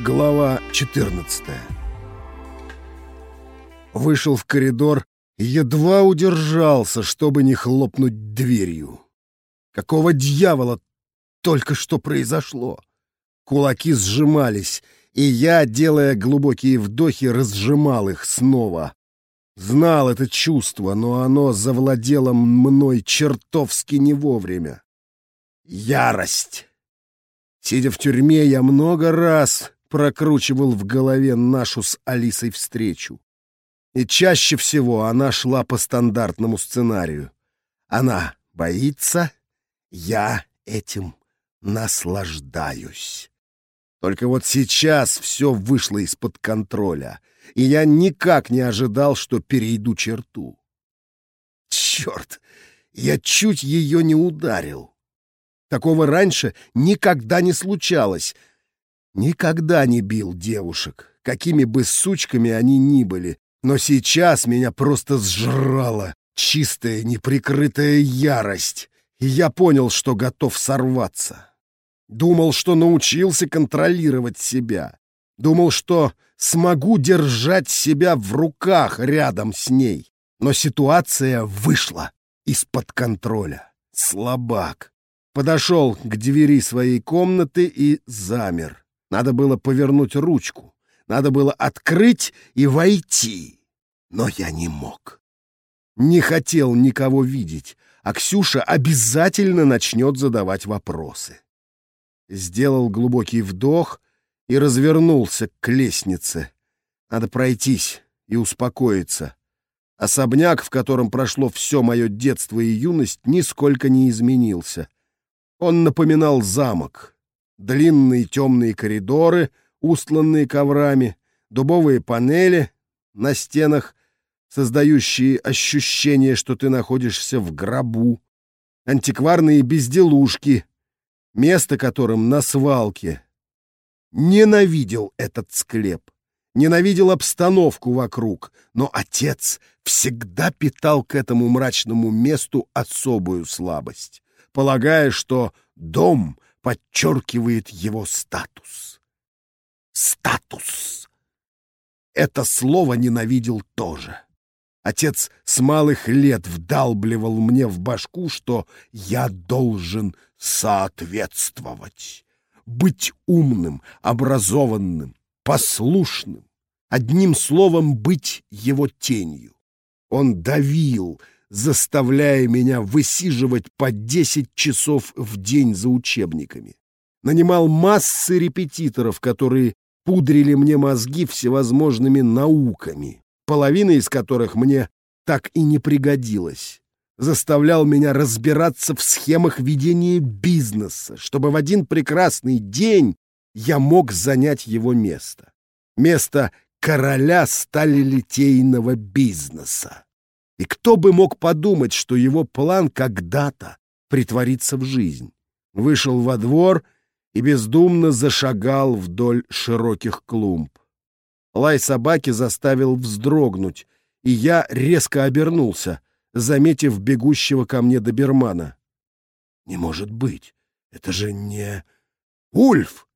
Глава 14 Вышел в коридор едва удержался, чтобы не хлопнуть дверью. Какого дьявола только что произошло? Кулаки сжимались, и я, делая глубокие вдохи, разжимал их снова. Знал это чувство, но оно завладело мной чертовски не вовремя. Ярость! Сидя в тюрьме, я много раз прокручивал в голове нашу с Алисой встречу. И чаще всего она шла по стандартному сценарию. Она боится, я этим наслаждаюсь. Только вот сейчас все вышло из-под контроля, и я никак не ожидал, что перейду черту. Черт, я чуть ее не ударил. Такого раньше никогда не случалось, Никогда не бил девушек, какими бы сучками они ни были, но сейчас меня просто сжрала чистая, неприкрытая ярость, и я понял, что готов сорваться. Думал, что научился контролировать себя. Думал, что смогу держать себя в руках рядом с ней. Но ситуация вышла из-под контроля. Слабак. Подошел к двери своей комнаты и замер. Надо было повернуть ручку. Надо было открыть и войти. Но я не мог. Не хотел никого видеть, а Ксюша обязательно начнет задавать вопросы. Сделал глубокий вдох и развернулся к лестнице. Надо пройтись и успокоиться. Особняк, в котором прошло все мое детство и юность, нисколько не изменился. Он напоминал замок, длинные темные коридоры, устланные коврами, дубовые панели на стенах, создающие ощущение, что ты находишься в гробу, антикварные безделушки, место которым на свалке. Ненавидел этот склеп, ненавидел обстановку вокруг, но отец всегда питал к этому мрачному месту особую слабость, полагая, что дом — подчеркивает его статус. Статус. Это слово ненавидел тоже. Отец с малых лет вдалбливал мне в башку, что я должен соответствовать, быть умным, образованным, послушным, одним словом, быть его тенью. Он давил, заставляя меня высиживать по 10 часов в день за учебниками. Нанимал массы репетиторов, которые пудрили мне мозги всевозможными науками, половина из которых мне так и не пригодилась. Заставлял меня разбираться в схемах ведения бизнеса, чтобы в один прекрасный день я мог занять его место. Место короля сталелитейного бизнеса. И кто бы мог подумать, что его план когда-то притворится в жизнь? Вышел во двор и бездумно зашагал вдоль широких клумб. Лай собаки заставил вздрогнуть, и я резко обернулся, заметив бегущего ко мне добермана. «Не может быть! Это же не... Ульф!»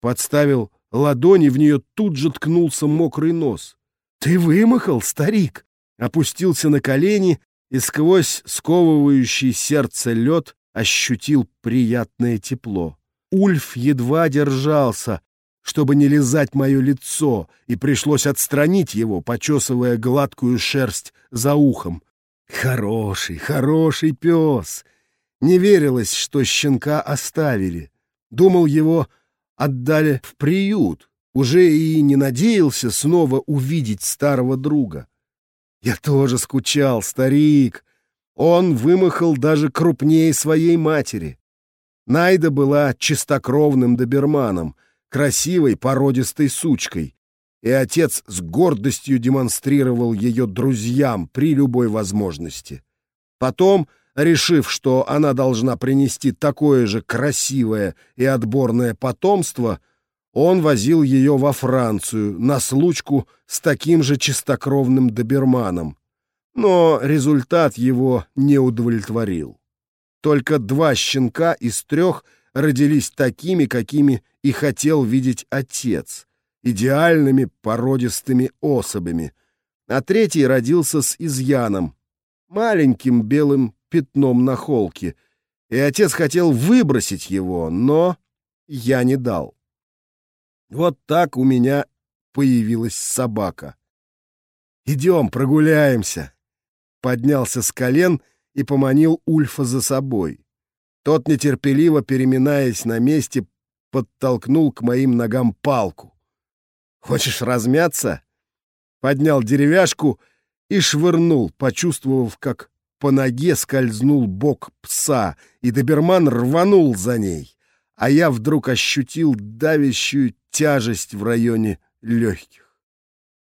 Подставил ладони, в нее тут же ткнулся мокрый нос. «Ты вымахал, старик!» Опустился на колени и сквозь сковывающий сердце лед ощутил приятное тепло. Ульф едва держался, чтобы не лизать мое лицо, и пришлось отстранить его, почесывая гладкую шерсть за ухом. Хороший, хороший пес! Не верилось, что щенка оставили. Думал, его отдали в приют. Уже и не надеялся снова увидеть старого друга. Я тоже скучал, старик. Он вымахал даже крупнее своей матери. Найда была чистокровным доберманом, красивой породистой сучкой, и отец с гордостью демонстрировал ее друзьям при любой возможности. Потом, решив, что она должна принести такое же красивое и отборное потомство, он возил ее во Францию на случку с таким же чистокровным доберманом. Но результат его не удовлетворил. Только два щенка из трех родились такими, какими и хотел видеть отец, идеальными породистыми особями, а третий родился с изъяном, маленьким белым пятном на холке, и отец хотел выбросить его, но я не дал. Вот так у меня появилась собака. «Идем, прогуляемся!» Поднялся с колен и поманил Ульфа за собой. Тот, нетерпеливо переминаясь на месте, подтолкнул к моим ногам палку. «Хочешь размяться?» Поднял деревяшку и швырнул, почувствовав, как по ноге скользнул бок пса, и доберман рванул за ней, а я вдруг ощутил давящую тяжесть в районе легких.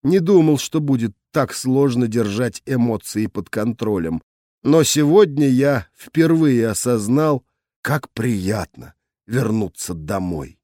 Не думал, что будет так сложно держать эмоции под контролем, но сегодня я впервые осознал, как приятно вернуться домой.